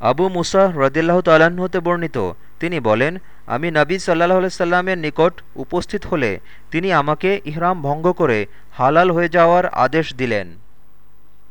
আবু মুসা রদিল্লাহ তাল্লাহ্ন হতে বর্ণিত। তিনি বলেন, আমি নবী সাল্লাহ সাল্লামের নিকট উপস্থিত হলে তিনি আমাকে ইহরাম ভঙ্গ করে হালাল হয়ে যাওয়ার আদেশ দিলেন।